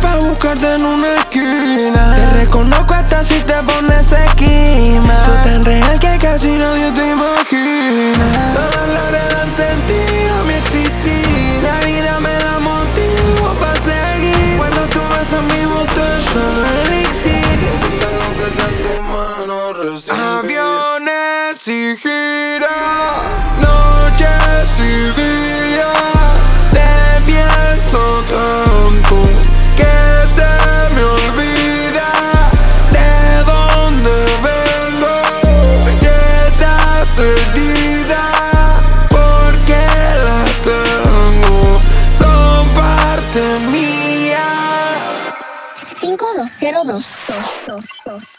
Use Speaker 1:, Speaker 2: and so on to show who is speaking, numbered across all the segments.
Speaker 1: pa' buscarte en una esquina. Te reconozco
Speaker 2: 5202.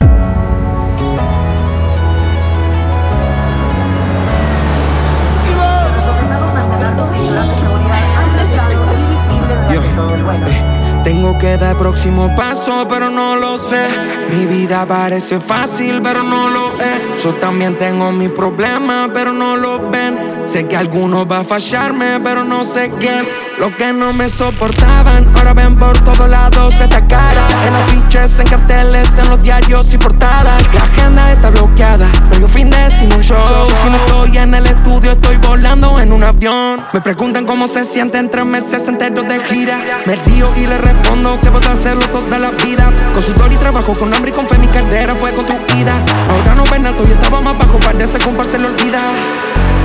Speaker 1: Yo, eh, tengo que dar próximo paso, pero no lo sé. Mi vida parece fácil, pero no lo es. Yo también tengo mis problemas, pero no lo ven. Sé que alguno va a fallarme, pero no sé quién. Los que no me soportaban, ahora ven por todos lados esta cara. En afiches, en carteles, en los diarios y portadas. La agenda está bloqueada, no hay un fin de sin un show. Si no estoy en el estudio, estoy volando en un avión. Me preguntan cómo se sienten tres meses enteros de gira. Me río y le respondo que puedo hacerlo toda la vida. Consultor y trabajo con hambre y con fe, mi carrera fue construida. Ahora no ven alto y estaba más bajo, parece que un par se le olvida.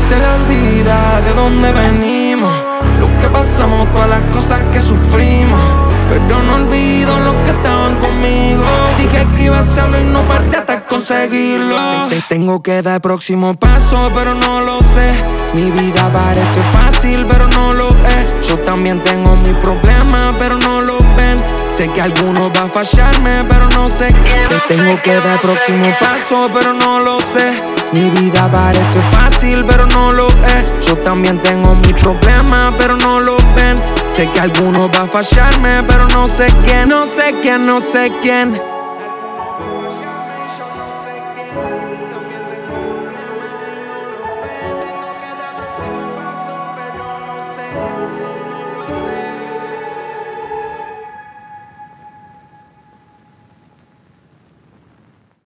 Speaker 1: Se le olvida de dónde lo que pasamos, todas las cosas que sufrimos. Pero no olvido los que estaban conmigo. Dije que iba a hacerlo y no paré hasta conseguirlo. Te tengo que dar próximo paso, pero no lo sé. Mi vida parece fácil, pero no lo es. Yo también tengo mis problemas, pero no lo. Sé que alguno va a fallarme, pero no sé. Te tengo que dar próximo paso, pero no lo sé. Mi vida parece fácil, pero no lo es. Yo también tengo mis problemas, pero no lo ven. Sé que alguno va a fallarme, pero no sé quién, no sé quién, no sé quién.